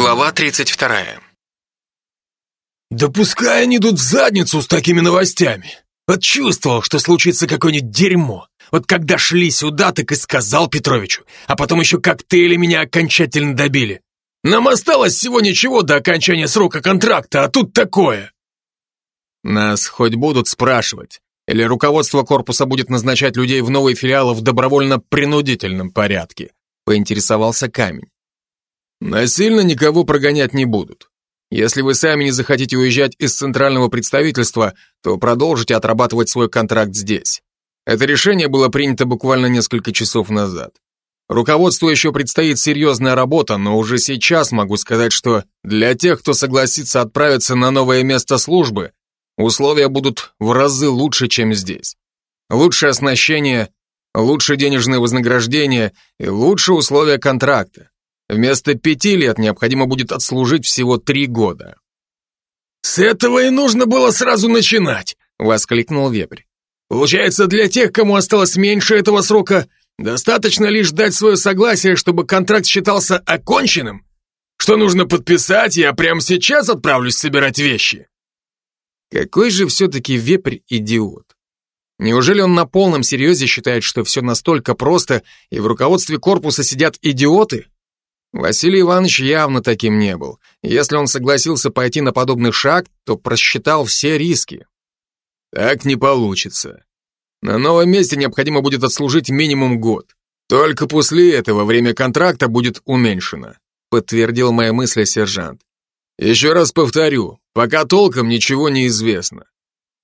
Глава 32. Да пускай они идут в задницу с такими новостями. Вот чувствовал, что случится какое-нибудь дерьмо. Вот когда шли сюда, так и сказал Петровичу. А потом еще коктейли меня окончательно добили. Нам осталось всего ничего до окончания срока контракта, а тут такое. Нас хоть будут спрашивать, или руководство корпуса будет назначать людей в новые филиалы в добровольно-принудительном порядке, поинтересовался Камень. Насильно никого прогонять не будут. Если вы сами не захотите уезжать из центрального представительства, то продолжите отрабатывать свой контракт здесь. Это решение было принято буквально несколько часов назад. Руководству еще предстоит серьезная работа, но уже сейчас могу сказать, что для тех, кто согласится отправиться на новое место службы, условия будут в разы лучше, чем здесь. Лучшее оснащение, лучше денежное вознаграждение и лучшие условия контракта. Вместо пяти лет необходимо будет отслужить всего три года. «С этого и нужно было сразу начинать!» — воскликнул Вепрь. «Получается, для тех, кому осталось меньше этого срока, достаточно лишь дать свое согласие, чтобы контракт считался оконченным? Что нужно подписать, я прямо сейчас отправлюсь собирать вещи!» Какой же все-таки Вепрь идиот! Неужели он на полном серьезе считает, что все настолько просто, и в руководстве корпуса сидят идиоты? Василий Иванович явно таким не был. Если он согласился пойти на подобный шаг, то просчитал все риски. Так не получится. На новом месте необходимо будет отслужить минимум год. Только после этого время контракта будет уменьшено, подтвердил мои мысли сержант. Еще раз повторю, пока толком ничего не известно.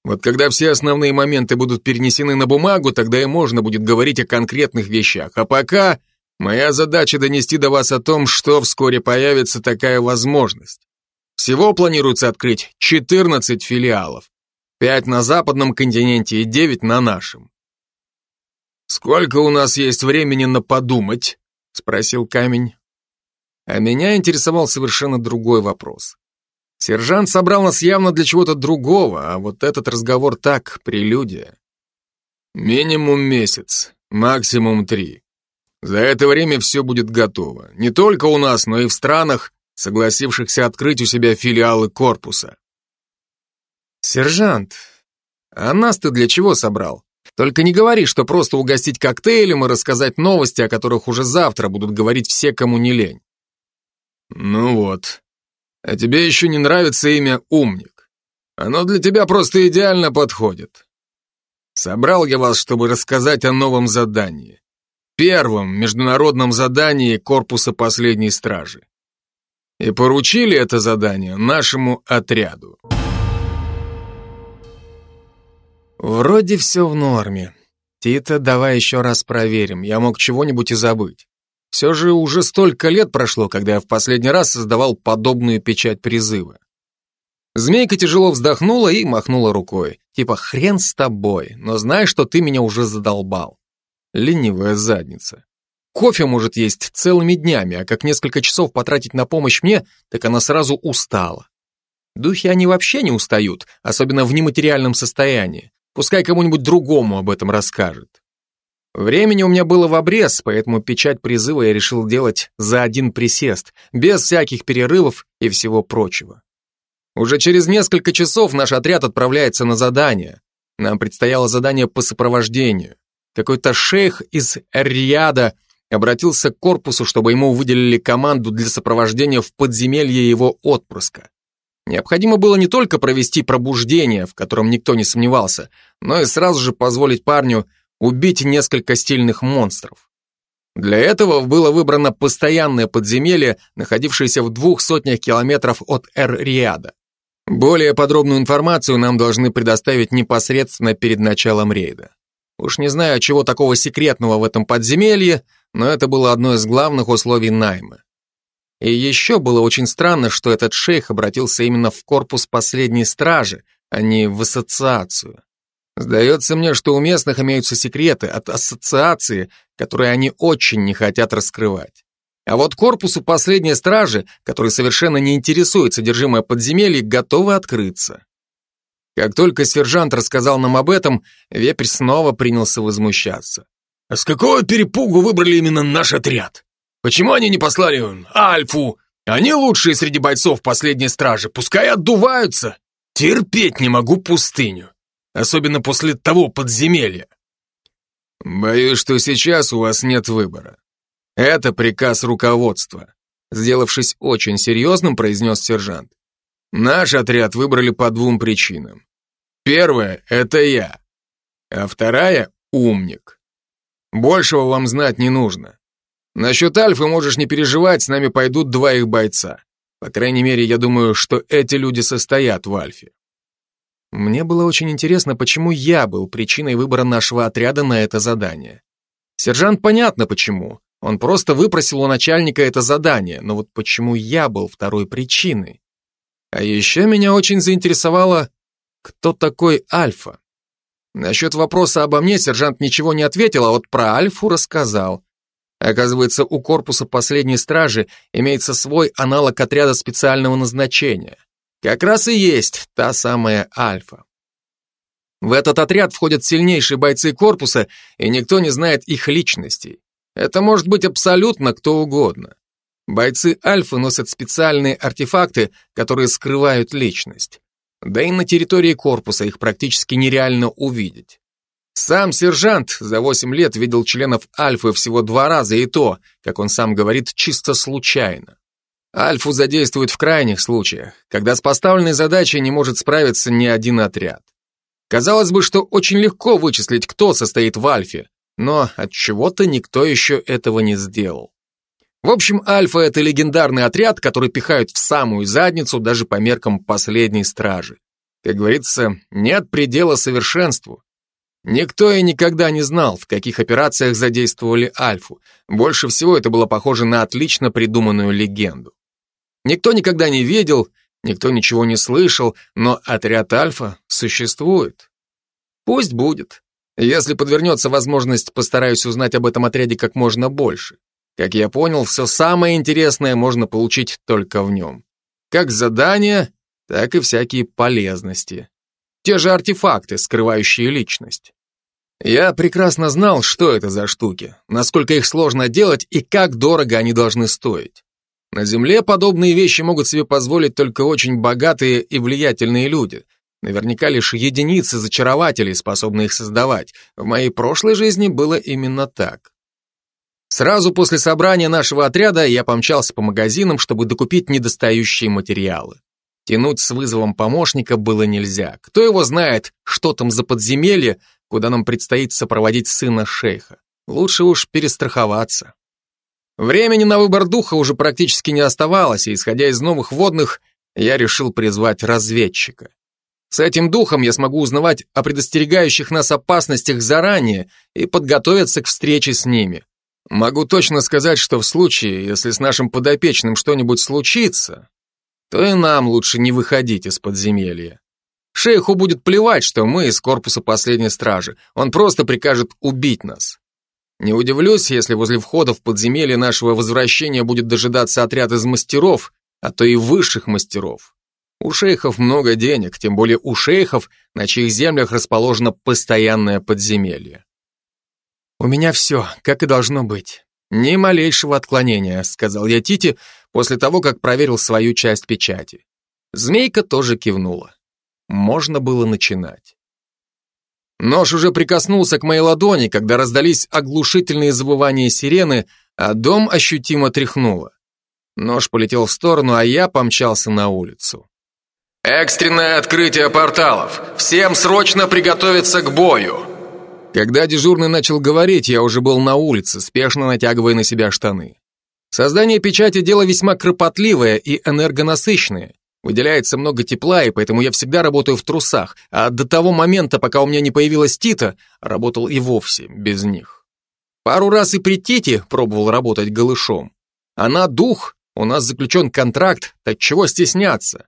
Вот когда все основные моменты будут перенесены на бумагу, тогда и можно будет говорить о конкретных вещах. А пока Моя задача донести до вас о том, что вскоре появится такая возможность. Всего планируется открыть 14 филиалов. 5 на западном континенте и 9 на нашем. «Сколько у нас есть времени на подумать?» — спросил Камень. А меня интересовал совершенно другой вопрос. Сержант собрал нас явно для чего-то другого, а вот этот разговор так, прелюдия. Минимум месяц, максимум три. За это время все будет готово. Не только у нас, но и в странах, согласившихся открыть у себя филиалы корпуса. Сержант, а нас ты для чего собрал? Только не говори, что просто угостить коктейлем и рассказать новости, о которых уже завтра будут говорить все, кому не лень. Ну вот. А тебе еще не нравится имя «Умник». Оно для тебя просто идеально подходит. Собрал я вас, чтобы рассказать о новом задании первом международном задании Корпуса Последней Стражи. И поручили это задание нашему отряду. Вроде все в норме. Тита, давай еще раз проверим, я мог чего-нибудь и забыть. Все же уже столько лет прошло, когда я в последний раз создавал подобную печать призыва. Змейка тяжело вздохнула и махнула рукой. Типа, хрен с тобой, но знаешь, что ты меня уже задолбал. Ленивая задница. Кофе может есть целыми днями, а как несколько часов потратить на помощь мне, так она сразу устала. Духи они вообще не устают, особенно в нематериальном состоянии. Пускай кому-нибудь другому об этом расскажет. Времени у меня было в обрез, поэтому печать призыва я решил делать за один присест, без всяких перерывов и всего прочего. Уже через несколько часов наш отряд отправляется на задание. Нам предстояло задание по сопровождению. Какой-то шейх из Эр-Рияда обратился к корпусу, чтобы ему выделили команду для сопровождения в подземелье его отпрыска. Необходимо было не только провести пробуждение, в котором никто не сомневался, но и сразу же позволить парню убить несколько стильных монстров. Для этого было выбрано постоянное подземелье, находившееся в двух сотнях километров от Эр-Риада. Более подробную информацию нам должны предоставить непосредственно перед началом рейда. Уж не знаю, чего такого секретного в этом подземелье, но это было одно из главных условий найма. И еще было очень странно, что этот шейх обратился именно в корпус последней стражи, а не в ассоциацию. Сдается мне, что у местных имеются секреты от ассоциации, которые они очень не хотят раскрывать. А вот корпусу последней стражи, который совершенно не интересует содержимое подземелья, готовы открыться. Как только сержант рассказал нам об этом, вепрь снова принялся возмущаться. «А с какого перепугу выбрали именно наш отряд? Почему они не послали Альфу, Они лучшие среди бойцов последней стражи, пускай отдуваются. Терпеть не могу пустыню, особенно после того подземелья. Боюсь, что сейчас у вас нет выбора. Это приказ руководства. Сделавшись очень серьезным, произнес сержант. Наш отряд выбрали по двум причинам. Первая — это я, а вторая — умник. Большего вам знать не нужно. Насчет Альфы можешь не переживать, с нами пойдут два их бойца. По крайней мере, я думаю, что эти люди состоят в Альфе. Мне было очень интересно, почему я был причиной выбора нашего отряда на это задание. Сержант понятно почему. Он просто выпросил у начальника это задание, но вот почему я был второй причиной? А еще меня очень заинтересовало, кто такой Альфа. Насчет вопроса обо мне сержант ничего не ответил, а вот про Альфу рассказал. Оказывается, у корпуса последней стражи имеется свой аналог отряда специального назначения. Как раз и есть та самая Альфа. В этот отряд входят сильнейшие бойцы корпуса, и никто не знает их личностей. Это может быть абсолютно кто угодно. Бойцы Альфы носят специальные артефакты, которые скрывают личность. Да и на территории корпуса их практически нереально увидеть. Сам сержант за 8 лет видел членов Альфы всего два раза, и то, как он сам говорит, чисто случайно. Альфу задействуют в крайних случаях, когда с поставленной задачей не может справиться ни один отряд. Казалось бы, что очень легко вычислить, кто состоит в Альфе, но от чего-то никто еще этого не сделал. В общем, Альфа — это легендарный отряд, который пихают в самую задницу даже по меркам последней стражи. Как говорится, нет предела совершенству. Никто и никогда не знал, в каких операциях задействовали Альфу. Больше всего это было похоже на отлично придуманную легенду. Никто никогда не видел, никто ничего не слышал, но отряд Альфа существует. Пусть будет. Если подвернется возможность, постараюсь узнать об этом отряде как можно больше. Как я понял, все самое интересное можно получить только в нем. Как задания, так и всякие полезности. Те же артефакты, скрывающие личность. Я прекрасно знал, что это за штуки, насколько их сложно делать и как дорого они должны стоить. На Земле подобные вещи могут себе позволить только очень богатые и влиятельные люди. Наверняка лишь единицы зачарователей способны их создавать. В моей прошлой жизни было именно так. Сразу после собрания нашего отряда я помчался по магазинам, чтобы докупить недостающие материалы. Тянуть с вызовом помощника было нельзя. Кто его знает, что там за подземелье, куда нам предстоит сопроводить сына шейха. Лучше уж перестраховаться. Времени на выбор духа уже практически не оставалось, и, исходя из новых водных, я решил призвать разведчика. С этим духом я смогу узнавать о предостерегающих нас опасностях заранее и подготовиться к встрече с ними. Могу точно сказать, что в случае, если с нашим подопечным что-нибудь случится, то и нам лучше не выходить из подземелья. Шейху будет плевать, что мы из корпуса последней стражи. Он просто прикажет убить нас. Не удивлюсь, если возле входа в подземелье нашего возвращения будет дожидаться отряд из мастеров, а то и высших мастеров. У шейхов много денег, тем более у шейхов, на чьих землях расположено постоянное подземелье. «У меня все, как и должно быть. Ни малейшего отклонения», — сказал я Тите после того, как проверил свою часть печати. Змейка тоже кивнула. Можно было начинать. Нож уже прикоснулся к моей ладони, когда раздались оглушительные завывания сирены, а дом ощутимо тряхнуло. Нож полетел в сторону, а я помчался на улицу. «Экстренное открытие порталов! Всем срочно приготовиться к бою!» Когда дежурный начал говорить, я уже был на улице, спешно натягивая на себя штаны. Создание печати – дело весьма кропотливое и энергонасыщенное. Выделяется много тепла, и поэтому я всегда работаю в трусах, а до того момента, пока у меня не появилась Тита, работал и вовсе без них. Пару раз и при Тите пробовал работать голышом. Она дух, у нас заключен контракт, так чего стесняться?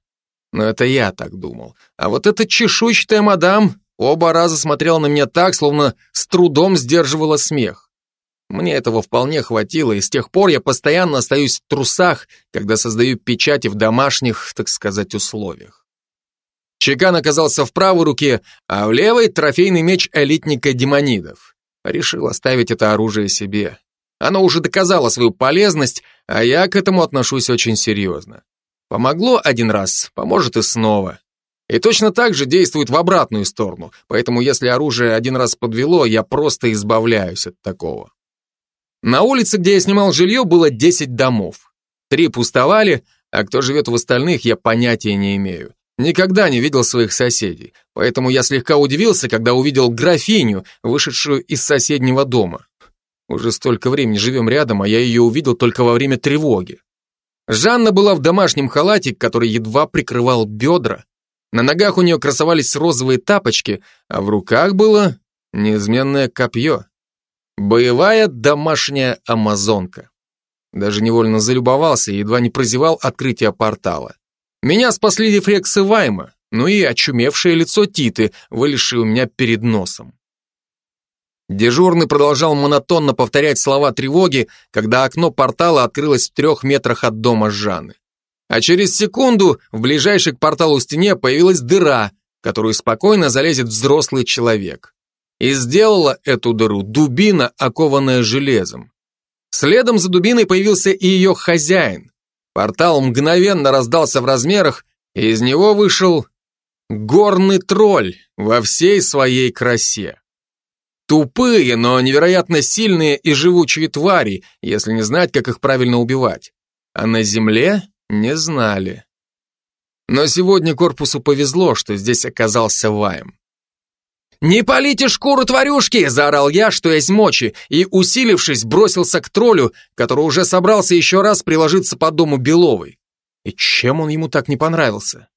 Но это я так думал. А вот эта чешуйчатая мадам оба раза смотрела на меня так, словно с трудом сдерживала смех. Мне этого вполне хватило, и с тех пор я постоянно остаюсь в трусах, когда создаю печати в домашних, так сказать, условиях. Чекан оказался в правой руке, а в левой трофейный меч элитника демонидов. Решил оставить это оружие себе. Оно уже доказало свою полезность, а я к этому отношусь очень серьезно. Помогло один раз, поможет и снова. И точно так же действует в обратную сторону, поэтому если оружие один раз подвело, я просто избавляюсь от такого. На улице, где я снимал жилье, было 10 домов. Три пустовали, а кто живет в остальных, я понятия не имею. Никогда не видел своих соседей, поэтому я слегка удивился, когда увидел графиню, вышедшую из соседнего дома. Уже столько времени живем рядом, а я ее увидел только во время тревоги. Жанна была в домашнем халате, который едва прикрывал бедра. На ногах у нее красовались розовые тапочки, а в руках было неизменное копье. Боевая домашняя амазонка. Даже невольно залюбовался и едва не прозевал открытие портала. Меня спасли рефлексы Вайма, ну и очумевшее лицо Титы, вылезшее у меня перед носом. Дежурный продолжал монотонно повторять слова тревоги, когда окно портала открылось в трех метрах от дома Жанны. А через секунду в ближайшей к порталу стене появилась дыра, которую спокойно залезет взрослый человек. И сделала эту дыру дубина, окованная железом. Следом за дубиной появился и ее хозяин. Портал мгновенно раздался в размерах, и из него вышел горный тролль во всей своей красе. Тупые, но невероятно сильные и живучие твари, если не знать, как их правильно убивать. А на земле не знали. Но сегодня корпусу повезло, что здесь оказался Вайм. «Не полите шкуру тварюшки!» – заорал я, что есть мочи, и, усилившись, бросился к троллю, который уже собрался еще раз приложиться по дому Беловой. И чем он ему так не понравился?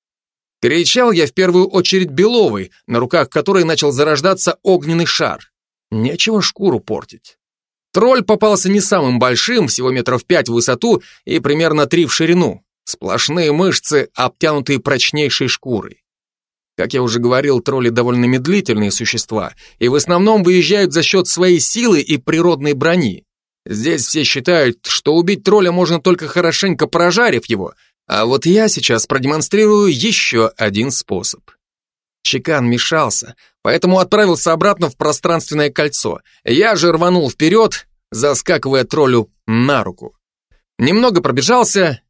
Кричал я в первую очередь Беловой, на руках которой начал зарождаться огненный шар. Нечего шкуру портить. Тролль попался не самым большим, всего метров пять в высоту и примерно три в ширину. Сплошные мышцы, обтянутые прочнейшей шкурой. Как я уже говорил, тролли довольно медлительные существа и в основном выезжают за счет своей силы и природной брони. Здесь все считают, что убить тролля можно только хорошенько прожарив его, а вот я сейчас продемонстрирую еще один способ. Чекан мешался, поэтому отправился обратно в пространственное кольцо. Я же рванул вперед, заскакивая троллю на руку. Немного пробежался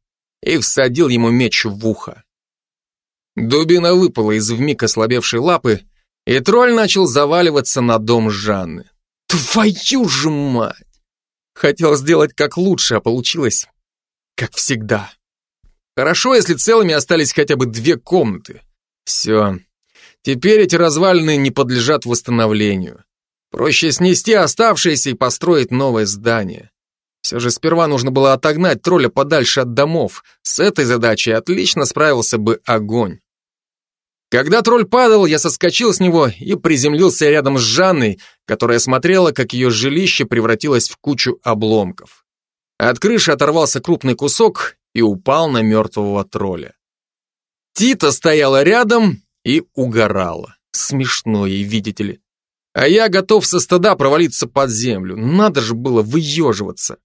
и всадил ему меч в ухо. Дубина выпала из вмиг ослабевшей лапы, и тролль начал заваливаться на дом Жанны. Твою же мать! Хотел сделать как лучше, а получилось как всегда. Хорошо, если целыми остались хотя бы две комнаты. Все. Теперь эти развалины не подлежат восстановлению. Проще снести оставшиеся и построить новое здание. Все же сперва нужно было отогнать тролля подальше от домов. С этой задачей отлично справился бы огонь. Когда тролль падал, я соскочил с него и приземлился рядом с Жанной, которая смотрела, как ее жилище превратилось в кучу обломков. От крыши оторвался крупный кусок и упал на мертвого тролля. Тита стояла рядом и угорала. Смешно ей, видите ли. А я готов со стада провалиться под землю. Надо же было выеживаться.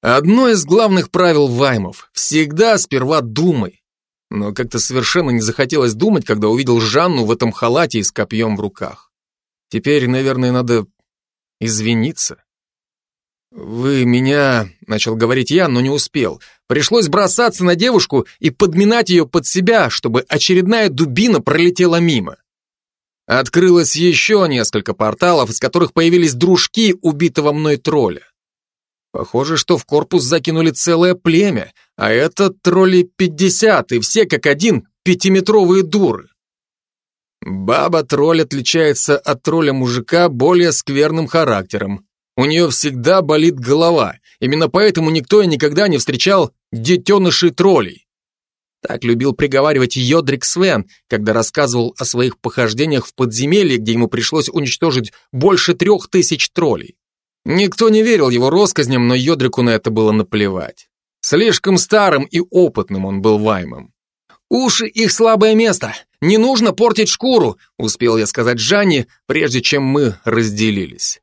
Одно из главных правил ваймов – всегда сперва думай но как-то совершенно не захотелось думать, когда увидел Жанну в этом халате и с копьем в руках. Теперь, наверное, надо извиниться. «Вы меня...» — начал говорить я, но не успел. Пришлось бросаться на девушку и подминать ее под себя, чтобы очередная дубина пролетела мимо. Открылось еще несколько порталов, из которых появились дружки убитого мной тролля. Похоже, что в корпус закинули целое племя, а это тролли 50, и все как один пятиметровые дуры. Баба-тролль отличается от тролля-мужика более скверным характером. У нее всегда болит голова, именно поэтому никто и никогда не встречал детенышей троллей. Так любил приговаривать Йодрик Свен, когда рассказывал о своих похождениях в подземелье, где ему пришлось уничтожить больше трех тысяч троллей. Никто не верил его россказням, но Йодрику на это было наплевать. Слишком старым и опытным он был Ваймом. «Уши их слабое место! Не нужно портить шкуру!» успел я сказать Жанне, прежде чем мы разделились.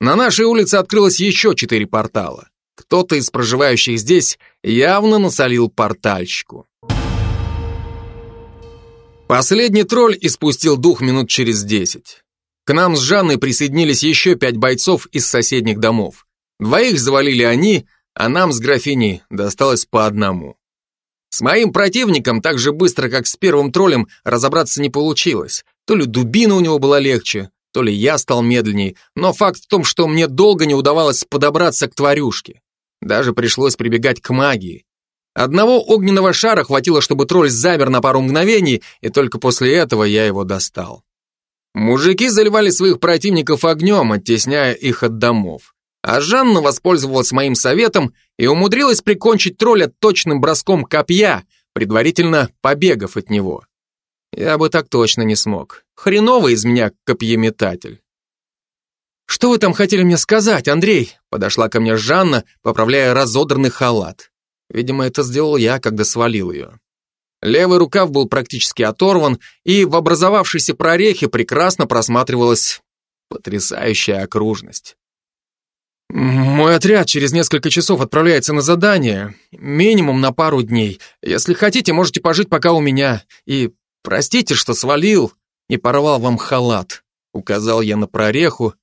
На нашей улице открылось еще четыре портала. Кто-то из проживающих здесь явно насолил портальщику. Последний тролль испустил дух минут через десять. К нам с Жанной присоединились еще пять бойцов из соседних домов. Двоих завалили они, а нам с графиней досталось по одному. С моим противником так же быстро, как с первым троллем, разобраться не получилось. То ли дубина у него была легче, то ли я стал медленней, но факт в том, что мне долго не удавалось подобраться к тварюшке. Даже пришлось прибегать к магии. Одного огненного шара хватило, чтобы тролль замер на пару мгновений, и только после этого я его достал. Мужики заливали своих противников огнем, оттесняя их от домов. А Жанна воспользовалась моим советом и умудрилась прикончить тролля точным броском копья, предварительно побегав от него. Я бы так точно не смог. Хреновый из меня копьеметатель. «Что вы там хотели мне сказать, Андрей?» Подошла ко мне Жанна, поправляя разодранный халат. Видимо, это сделал я, когда свалил ее. Левый рукав был практически оторван, и в образовавшейся прорехе прекрасно просматривалась потрясающая окружность. «Мой отряд через несколько часов отправляется на задание, минимум на пару дней. Если хотите, можете пожить пока у меня. И простите, что свалил и порвал вам халат», — указал я на прореху.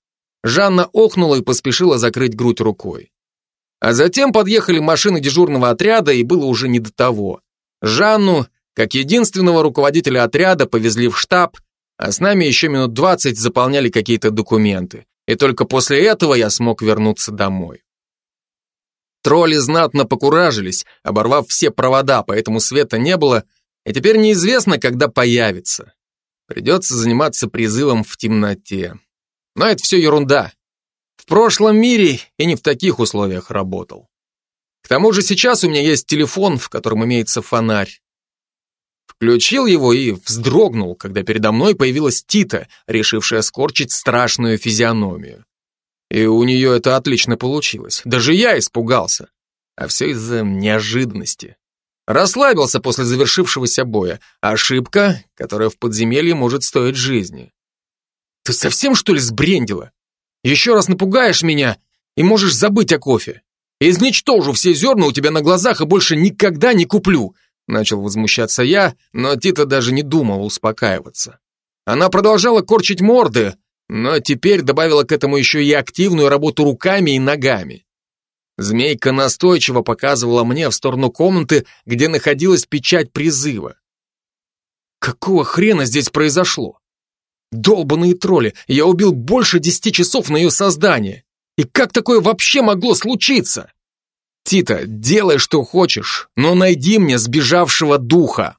Жанна охнула и поспешила закрыть грудь рукой. А затем подъехали машины дежурного отряда, и было уже не до того. Жанну, как единственного руководителя отряда, повезли в штаб, а с нами еще минут двадцать заполняли какие-то документы. И только после этого я смог вернуться домой. Тролли знатно покуражились, оборвав все провода, поэтому света не было, и теперь неизвестно, когда появится. Придется заниматься призывом в темноте. Но это все ерунда. В прошлом мире и не в таких условиях работал. К тому же сейчас у меня есть телефон, в котором имеется фонарь. Включил его и вздрогнул, когда передо мной появилась Тита, решившая скорчить страшную физиономию. И у нее это отлично получилось. Даже я испугался. А все из-за неожиданности. Расслабился после завершившегося боя. Ошибка, которая в подземелье может стоить жизни. Ты совсем, что ли, сбрендила? Еще раз напугаешь меня, и можешь забыть о кофе. Изничтожу все зерна у тебя на глазах и больше никогда не куплю. Начал возмущаться я, но Тита даже не думала успокаиваться. Она продолжала корчить морды, но теперь добавила к этому еще и активную работу руками и ногами. Змейка настойчиво показывала мне в сторону комнаты, где находилась печать призыва. Какого хрена здесь произошло? Долбаные тролли, я убил больше десяти часов на ее создание. И как такое вообще могло случиться? Тита, делай, что хочешь, но найди мне сбежавшего духа.